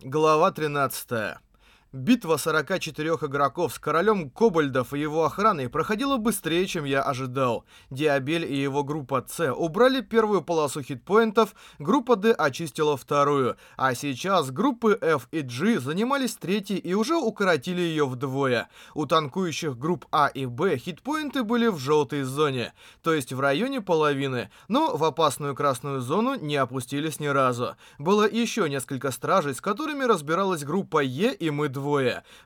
Глава 13. Битва 44 игроков с королем Кобальдов и его охраной проходила быстрее, чем я ожидал. Диабель и его группа С убрали первую полосу хитпоинтов, группа D очистила вторую, а сейчас группы F и G занимались третьей и уже укоротили ее вдвое. У танкующих групп А и Б хитпоинты были в желтой зоне, то есть в районе половины, но в опасную красную зону не опустились ни разу. Было еще несколько стражей, с которыми разбиралась группа Е и мы двое.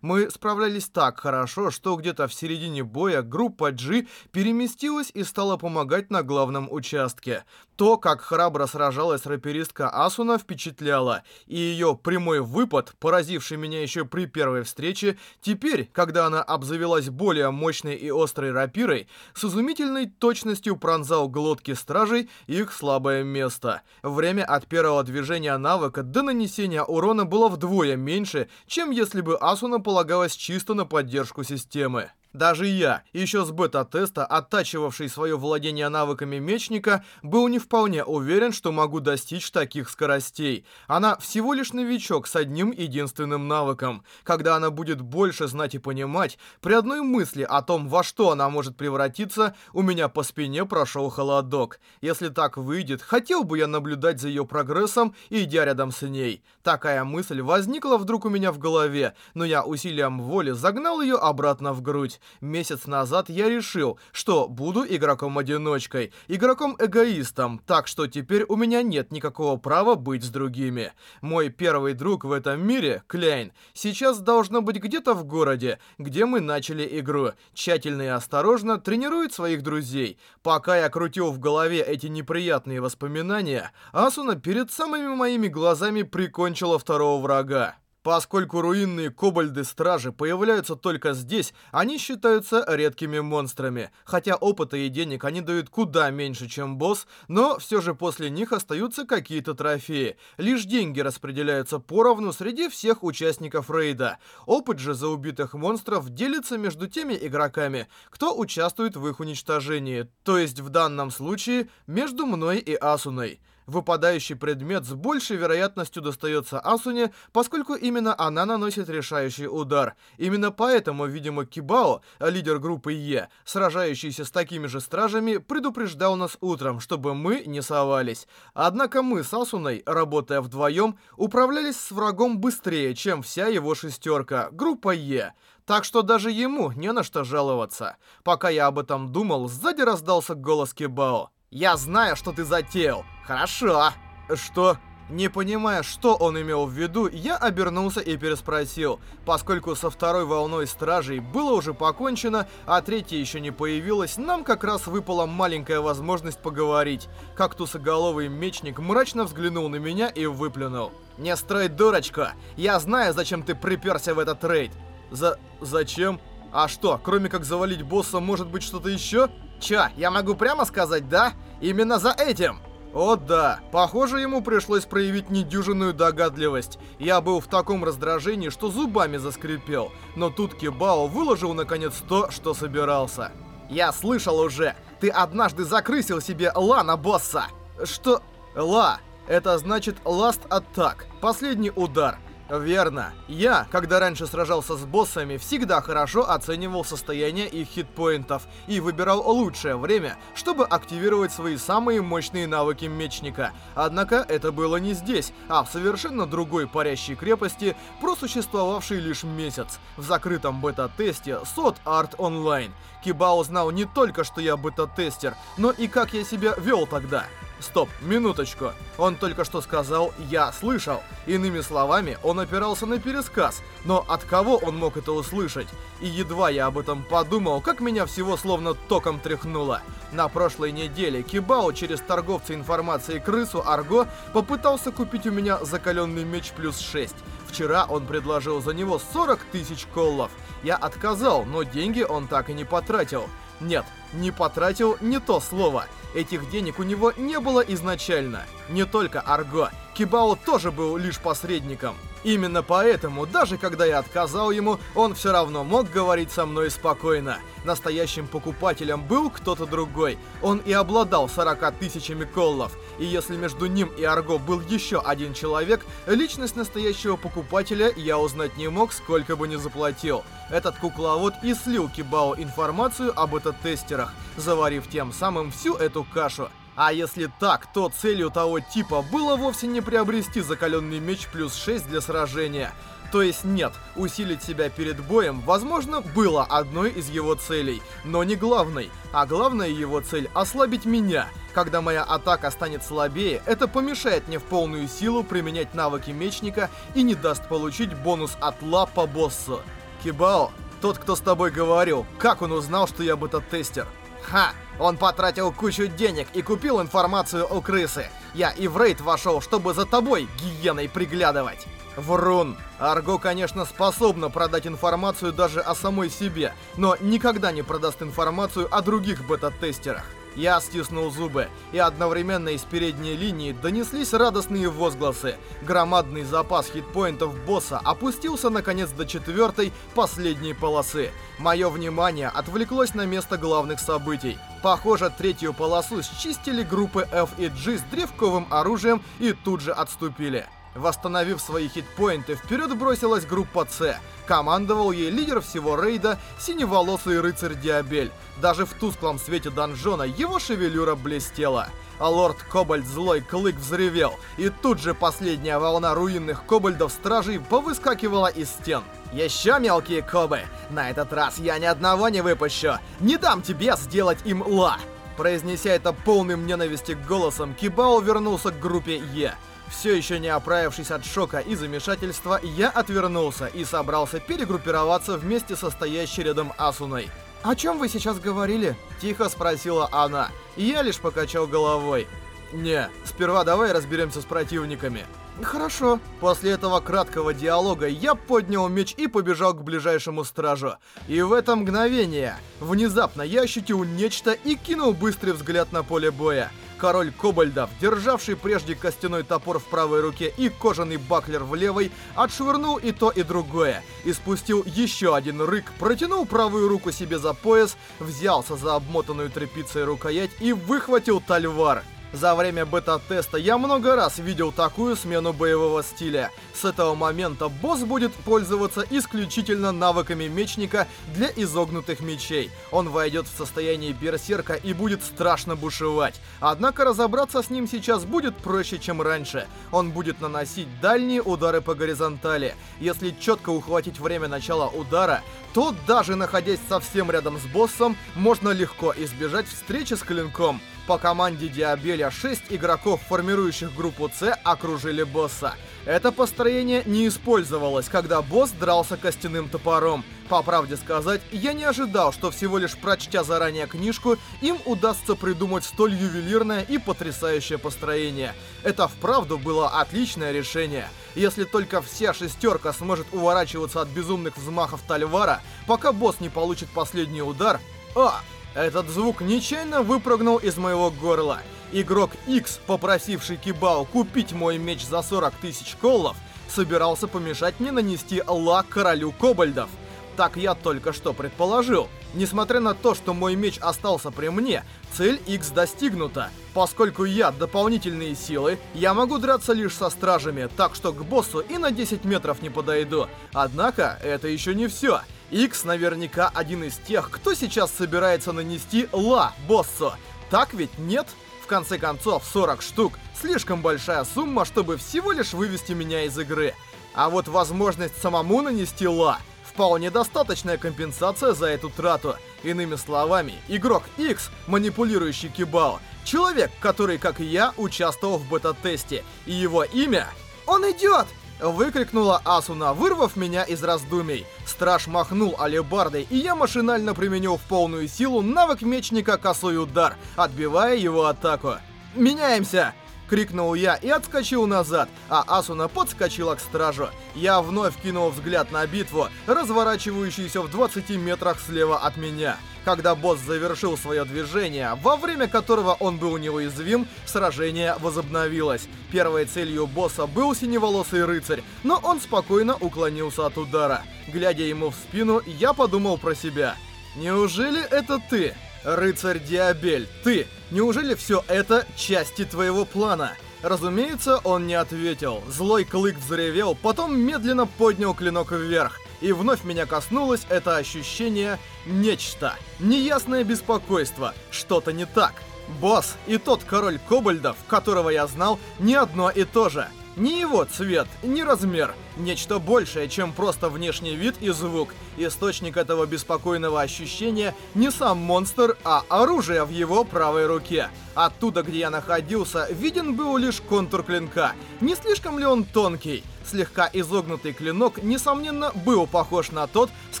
Мы справлялись так хорошо, что где-то в середине боя группа G переместилась и стала помогать на главном участке. То, как храбро сражалась раперистка Асуна, впечатляло, и ее прямой выпад, поразивший меня еще при первой встрече, теперь, когда она обзавелась более мощной и острой рапирой, с изумительной точностью пронзал глотки стражей их слабое место. Время от первого движения навыка до нанесения урона было вдвое меньше, чем если бы Асуна полагалась чисто на поддержку системы. Даже я, еще с бета-теста, оттачивавший свое владение навыками мечника, был не вполне уверен, что могу достичь таких скоростей. Она всего лишь новичок с одним единственным навыком. Когда она будет больше знать и понимать, при одной мысли о том, во что она может превратиться, у меня по спине прошел холодок. Если так выйдет, хотел бы я наблюдать за ее прогрессом, идя рядом с ней. Такая мысль возникла вдруг у меня в голове, но я усилием воли загнал ее обратно в грудь. Месяц назад я решил, что буду игроком-одиночкой, игроком-эгоистом, так что теперь у меня нет никакого права быть с другими. Мой первый друг в этом мире, Кляйн, сейчас должно быть где-то в городе, где мы начали игру. Тщательно и осторожно тренирует своих друзей. Пока я крутил в голове эти неприятные воспоминания, Асуна перед самыми моими глазами прикончила второго врага. Поскольку руинные кобальды-стражи появляются только здесь, они считаются редкими монстрами. Хотя опыта и денег они дают куда меньше, чем босс, но все же после них остаются какие-то трофеи. Лишь деньги распределяются поровну среди всех участников рейда. Опыт же за убитых монстров делится между теми игроками, кто участвует в их уничтожении, то есть в данном случае между мной и Асуной. Выпадающий предмет с большей вероятностью достается Асуне, поскольку именно она наносит решающий удар. Именно поэтому, видимо, Кибао, лидер группы Е, сражающийся с такими же стражами, предупреждал нас утром, чтобы мы не совались. Однако мы с Асуной, работая вдвоем, управлялись с врагом быстрее, чем вся его шестерка, группа Е. Так что даже ему не на что жаловаться. Пока я об этом думал, сзади раздался голос Кибао. «Я знаю, что ты затеял. Хорошо». «Что?» Не понимая, что он имел в виду, я обернулся и переспросил, поскольку со второй волной стражей было уже покончено, а третья еще не появилась, нам как раз выпала маленькая возможность поговорить. Кактусоголовый мечник мрачно взглянул на меня и выплюнул. «Не строй дурочка! Я знаю, зачем ты приперся в этот рейд!» «За... зачем? А что, кроме как завалить босса, может быть что-то еще?» Чё, я могу прямо сказать «да»? Именно за этим! О да, похоже, ему пришлось проявить недюжинную догадливость. Я был в таком раздражении, что зубами заскрипел. Но тут Кибао выложил наконец то, что собирался. Я слышал уже, ты однажды закрысил себе Ла на босса. Что? Ла. Это значит Last Attack. Последний удар. Верно. Я, когда раньше сражался с боссами, всегда хорошо оценивал состояние их хитпоинтов и выбирал лучшее время, чтобы активировать свои самые мощные навыки мечника. Однако это было не здесь, а в совершенно другой парящей крепости, просуществовавшей лишь месяц, в закрытом бета-тесте SOT Art Online. Кибао знал не только, что я бета-тестер, но и как я себя вел тогда. Стоп, минуточку. Он только что сказал «я слышал». Иными словами, он опирался на пересказ. Но от кого он мог это услышать? И едва я об этом подумал, как меня всего словно током тряхнуло. На прошлой неделе Кибао через торговца информации крысу Арго попытался купить у меня закаленный меч плюс 6. Вчера он предложил за него 40 тысяч коллов. Я отказал, но деньги он так и не потратил. Нет, Не потратил не то слово. Этих денег у него не было изначально. Не только Арго. Кибао тоже был лишь посредником. Именно поэтому, даже когда я отказал ему, он все равно мог говорить со мной спокойно. Настоящим покупателем был кто-то другой. Он и обладал 40 тысячами коллов. И если между ним и Арго был еще один человек, личность настоящего покупателя я узнать не мог, сколько бы ни заплатил. Этот кукловод и слил Кибао информацию об бета-тестерах, заварив тем самым всю эту кашу. А если так, то целью того типа было вовсе не приобрести закаленный меч плюс 6 для сражения. То есть нет, усилить себя перед боем, возможно, было одной из его целей, но не главной. А главная его цель — ослабить меня. Когда моя атака станет слабее, это помешает мне в полную силу применять навыки мечника и не даст получить бонус от ла по боссу. Кибао, тот, кто с тобой говорил, как он узнал, что я бета-тестер? Ха! Он потратил кучу денег и купил информацию у крысы. Я и в рейд вошел, чтобы за тобой, гиеной, приглядывать. Врун. Арго, конечно, способна продать информацию даже о самой себе, но никогда не продаст информацию о других бета-тестерах. Я стиснул зубы, и одновременно из передней линии донеслись радостные возгласы. Громадный запас хитпоинтов босса опустился наконец до четвертой, последней полосы. Мое внимание отвлеклось на место главных событий. Похоже, третью полосу счистили группы F и G с древковым оружием и тут же отступили. Восстановив свои хитпоинты, вперед бросилась группа С. Командовал ей лидер всего рейда, синеволосый рыцарь Диабель. Даже в тусклом свете донжона его шевелюра блестела. А лорд Кобальд Злой Клык взревел, и тут же последняя волна руинных кобальдов-стражей повыскакивала из стен. Еще мелкие кобы! На этот раз я ни одного не выпущу! Не дам тебе сделать им ла! Произнеся это полным ненависти голосом, Кибао вернулся к группе Е. Все еще не оправившись от шока и замешательства, я отвернулся и собрался перегруппироваться вместе со стоящей рядом Асуной. «О чем вы сейчас говорили?» – тихо спросила она. Я лишь покачал головой. «Не, сперва давай разберемся с противниками». «Хорошо». После этого краткого диалога я поднял меч и побежал к ближайшему стражу. И в это мгновение внезапно я ощутил нечто и кинул быстрый взгляд на поле боя король Кобальдов, державший прежде костяной топор в правой руке и кожаный баклер в левой, отшвырнул и то, и другое, и спустил еще один рык, протянул правую руку себе за пояс, взялся за обмотанную тряпицей рукоять и выхватил тальвар. За время бета-теста я много раз видел такую смену боевого стиля. С этого момента босс будет пользоваться исключительно навыками мечника для изогнутых мечей. Он войдет в состояние берсерка и будет страшно бушевать. Однако разобраться с ним сейчас будет проще, чем раньше. Он будет наносить дальние удары по горизонтали. Если четко ухватить время начала удара, то даже находясь совсем рядом с боссом, можно легко избежать встречи с клинком. По команде Диабеля 6 игроков, формирующих группу С, окружили босса. Это построение не использовалось, когда босс дрался костяным топором. По правде сказать, я не ожидал, что всего лишь прочтя заранее книжку, им удастся придумать столь ювелирное и потрясающее построение. Это вправду было отличное решение. Если только вся шестерка сможет уворачиваться от безумных взмахов Тальвара, пока босс не получит последний удар... А, этот звук нечаянно выпрыгнул из моего горла. Игрок X, попросивший Кибао купить мой меч за 40 тысяч коллов, собирался помешать мне нанести лак королю кобальдов. Так я только что предположил. Несмотря на то, что мой меч остался при мне, цель X достигнута. Поскольку я дополнительные силы, я могу драться лишь со стражами, так что к боссу и на 10 метров не подойду. Однако, это еще не все. X наверняка один из тех, кто сейчас собирается нанести ла боссу. Так ведь нет? В конце концов, 40 штук — слишком большая сумма, чтобы всего лишь вывести меня из игры. А вот возможность самому нанести ла — вполне достаточная компенсация за эту трату. Иными словами, игрок X, манипулирующий Кибао, человек, который, как и я, участвовал в бета-тесте, и его имя... «Он идет!» Выкрикнула Асуна, вырвав меня из раздумий. Страж махнул алебардой, и я машинально применил в полную силу навык мечника косой удар, отбивая его атаку. «Меняемся!» Крикнул я и отскочил назад, а Асуна подскочила к стражу. Я вновь кинул взгляд на битву, разворачивающуюся в 20 метрах слева от меня. Когда босс завершил свое движение, во время которого он был неуязвим, сражение возобновилось. Первой целью босса был синеволосый рыцарь, но он спокойно уклонился от удара. Глядя ему в спину, я подумал про себя. «Неужели это ты?» «Рыцарь Диабель, ты! Неужели все это части твоего плана?» Разумеется, он не ответил. Злой клык взревел, потом медленно поднял клинок вверх. И вновь меня коснулось это ощущение нечто. Неясное беспокойство. Что-то не так. Босс и тот король кобальдов, которого я знал, не одно и то же. Ни его цвет, ни размер. Нечто большее, чем просто внешний вид и звук. Источник этого беспокойного ощущения не сам монстр, а оружие в его правой руке. Оттуда, где я находился, виден был лишь контур клинка. Не слишком ли он тонкий? Слегка изогнутый клинок, несомненно, был похож на тот, с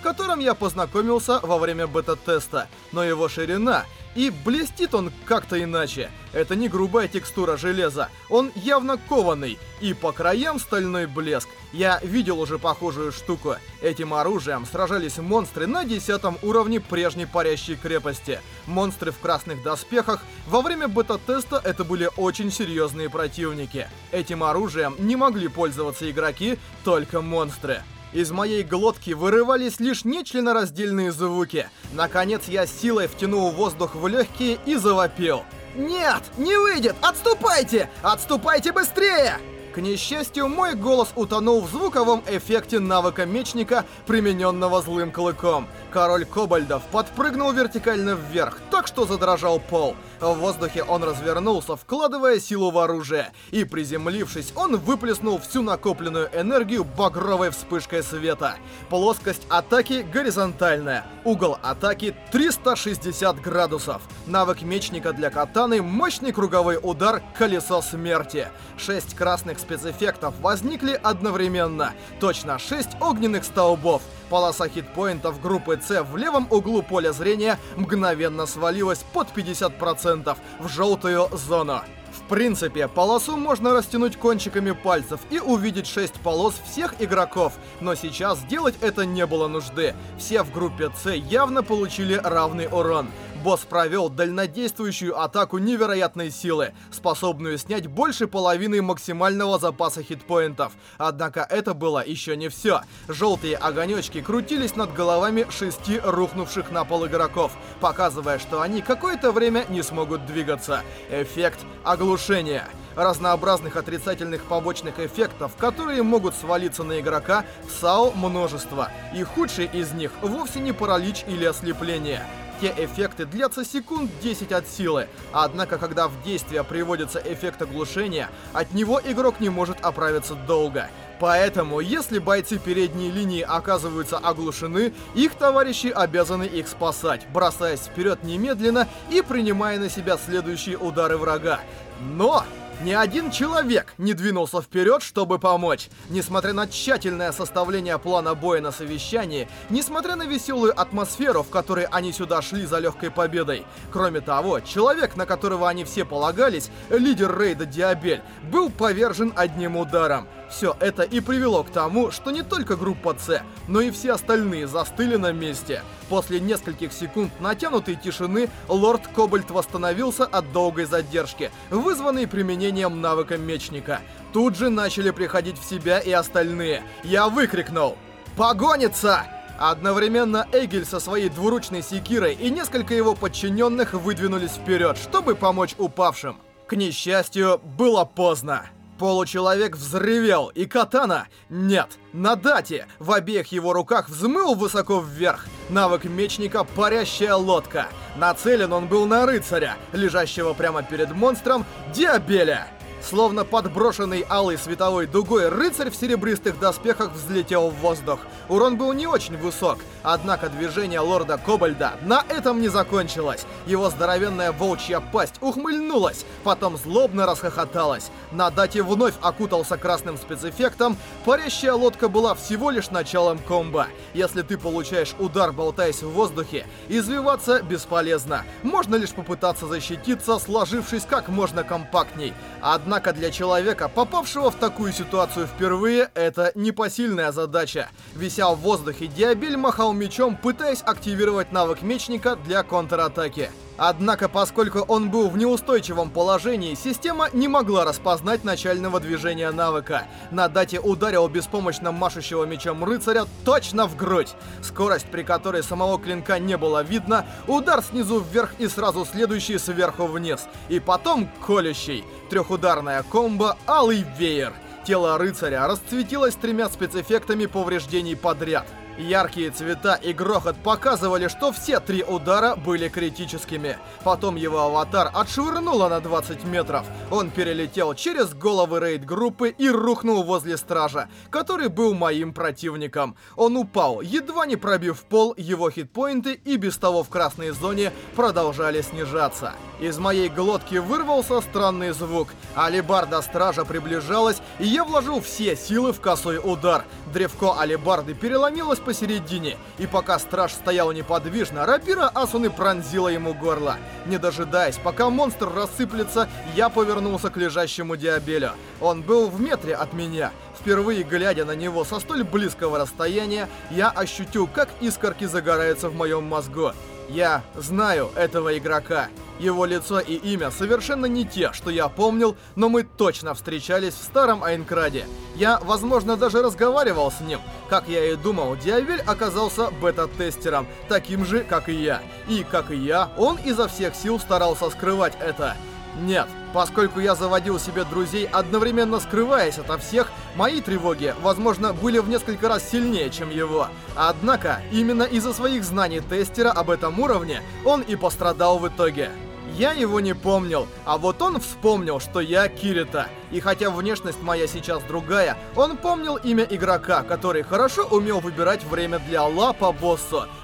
которым я познакомился во время бета-теста. Но его ширина и блестит он как-то иначе. Это не грубая текстура железа, он явно кованый, и по краям стальной блеск. Я видел уже похожую штуку. Этим оружием сражались монстры на десятом уровне прежней парящей крепости. Монстры в красных доспехах. Во время бета-теста это были очень серьезные противники. Этим оружием не могли пользоваться игроки, только монстры. Из моей глотки вырывались лишь нечленораздельные звуки. Наконец я силой втянул воздух в легкие и завопил. «Нет! Не выйдет! Отступайте! Отступайте быстрее!» К несчастью, мой голос утонул в звуковом эффекте навыка мечника, примененного злым клыком. Король Кобальдов подпрыгнул вертикально вверх, так что задрожал пол. В воздухе он развернулся, вкладывая силу в оружие. И приземлившись, он выплеснул всю накопленную энергию багровой вспышкой света. Плоскость атаки горизонтальная. Угол атаки 360 градусов. Навык мечника для катаны — мощный круговой удар «Колесо смерти». Шесть красных спецэффектов возникли одновременно. Точно шесть огненных столбов. Полоса хитпоинтов группы С в левом углу поля зрения мгновенно свалилась под 50% в желтую зону. В принципе, полосу можно растянуть кончиками пальцев и увидеть 6 полос всех игроков, но сейчас делать это не было нужды. Все в группе С явно получили равный урон. Босс провел дальнодействующую атаку невероятной силы, способную снять больше половины максимального запаса хитпоинтов. Однако это было еще не все. Желтые огонечки крутились над головами шести рухнувших на пол игроков, показывая, что они какое-то время не смогут двигаться. Эффект оглушения разнообразных отрицательных побочных эффектов, которые могут свалиться на игрока, САО множество. И худший из них вовсе не паралич или ослепление. Те эффекты длятся секунд 10 от силы, однако когда в действие приводится эффект оглушения, от него игрок не может оправиться долго. Поэтому, если бойцы передней линии оказываются оглушены, их товарищи обязаны их спасать, бросаясь вперед немедленно и принимая на себя следующие удары врага. Но ни один человек не двинулся вперед, чтобы помочь. Несмотря на тщательное составление плана боя на совещании, несмотря на веселую атмосферу, в которой они сюда шли за легкой победой. Кроме того, человек, на которого они все полагались, лидер рейда Диабель, был повержен одним ударом. Все это и привело к тому, что не только группа С, но и все остальные застыли на месте. После нескольких секунд натянутой тишины, лорд Кобальт восстановился от долгой задержки, вызванной применением навыка мечника. Тут же начали приходить в себя и остальные. Я выкрикнул «Погонится!» Одновременно Эгель со своей двуручной секирой и несколько его подчиненных выдвинулись вперед, чтобы помочь упавшим. К несчастью, было поздно. Получеловек взревел, и катана... Нет, на дате в обеих его руках взмыл высоко вверх. Навык мечника «Парящая лодка». Нацелен он был на рыцаря, лежащего прямо перед монстром Диабеля. Словно подброшенный алой световой дугой, рыцарь в серебристых доспехах взлетел в воздух. Урон был не очень высок, однако движение лорда Кобальда на этом не закончилось. Его здоровенная волчья пасть ухмыльнулась, потом злобно расхохоталась. На дате вновь окутался красным спецэффектом. Парящая лодка была всего лишь началом комбо. Если ты получаешь удар, болтаясь в воздухе, извиваться бесполезно. Можно лишь попытаться защититься, сложившись как можно компактней. Однако Однако для человека, попавшего в такую ситуацию впервые, это непосильная задача. Вися в воздухе, Диабель махал мечом, пытаясь активировать навык мечника для контратаки. Однако, поскольку он был в неустойчивом положении, система не могла распознать начального движения навыка. На дате ударил беспомощно машущего мечом рыцаря точно в грудь. Скорость, при которой самого клинка не было видно, удар снизу вверх и сразу следующий сверху вниз. И потом колющий. Трехударная комбо «Алый веер». Тело рыцаря расцветилось тремя спецэффектами повреждений подряд. Яркие цвета и грохот показывали, что все три удара были критическими. Потом его аватар отшвырнуло на 20 метров. Он перелетел через головы рейд-группы и рухнул возле стража, который был моим противником. Он упал, едва не пробив пол, его хитпоинты и без того в красной зоне продолжали снижаться. Из моей глотки вырвался странный звук. Алибарда стража приближалась, и я вложил все силы в косой удар. Древко алибарды переломилось посередине, и пока страж стоял неподвижно, рапира Асуны пронзила ему горло. Не дожидаясь, пока монстр рассыплется, я повернулся к лежащему Диабелю. Он был в метре от меня. Впервые глядя на него со столь близкого расстояния, я ощутил, как искорки загораются в моем мозгу. Я знаю этого игрока. Его лицо и имя совершенно не те, что я помнил, но мы точно встречались в старом Айнкраде. Я, возможно, даже разговаривал с ним. Как я и думал, Диавель оказался бета-тестером, таким же, как и я. И, как и я, он изо всех сил старался скрывать это. Нет, поскольку я заводил себе друзей, одновременно скрываясь ото всех, мои тревоги, возможно, были в несколько раз сильнее, чем его. Однако, именно из-за своих знаний тестера об этом уровне, он и пострадал в итоге. Я его не помнил, а вот он вспомнил, что я Кирита. И хотя внешность моя сейчас другая, он помнил имя игрока, который хорошо умел выбирать время для ла по.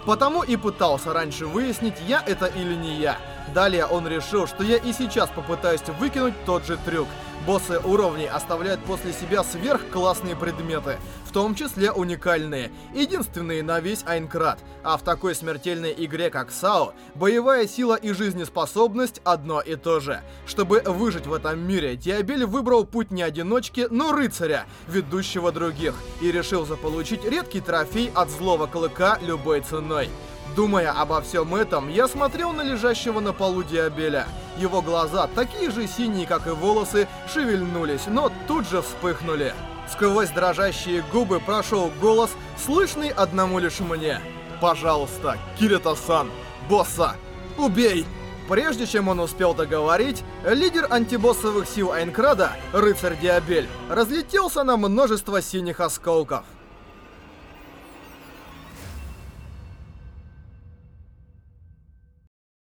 Потому и пытался раньше выяснить, я это или не я. Далее он решил, что я и сейчас попытаюсь выкинуть тот же трюк. Боссы уровней оставляют после себя сверхклассные предметы, в том числе уникальные, единственные на весь Айнкрат. А в такой смертельной игре, как САО, боевая сила и жизнеспособность одно и то же. Чтобы выжить в этом мире, Диабель выбрал путь не одиночки, но рыцаря, ведущего других, и решил заполучить редкий трофей от злого клыка любой ценой. Думая обо всем этом, я смотрел на лежащего на полу Диабеля. Его глаза, такие же синие, как и волосы, шевельнулись, но тут же вспыхнули. Сквозь дрожащие губы прошел голос, слышный одному лишь мне. «Пожалуйста, Кирита-сан, босса, убей!» Прежде чем он успел договорить, лидер антибоссовых сил Айнкрада, рыцарь Диабель, разлетелся на множество синих осколков.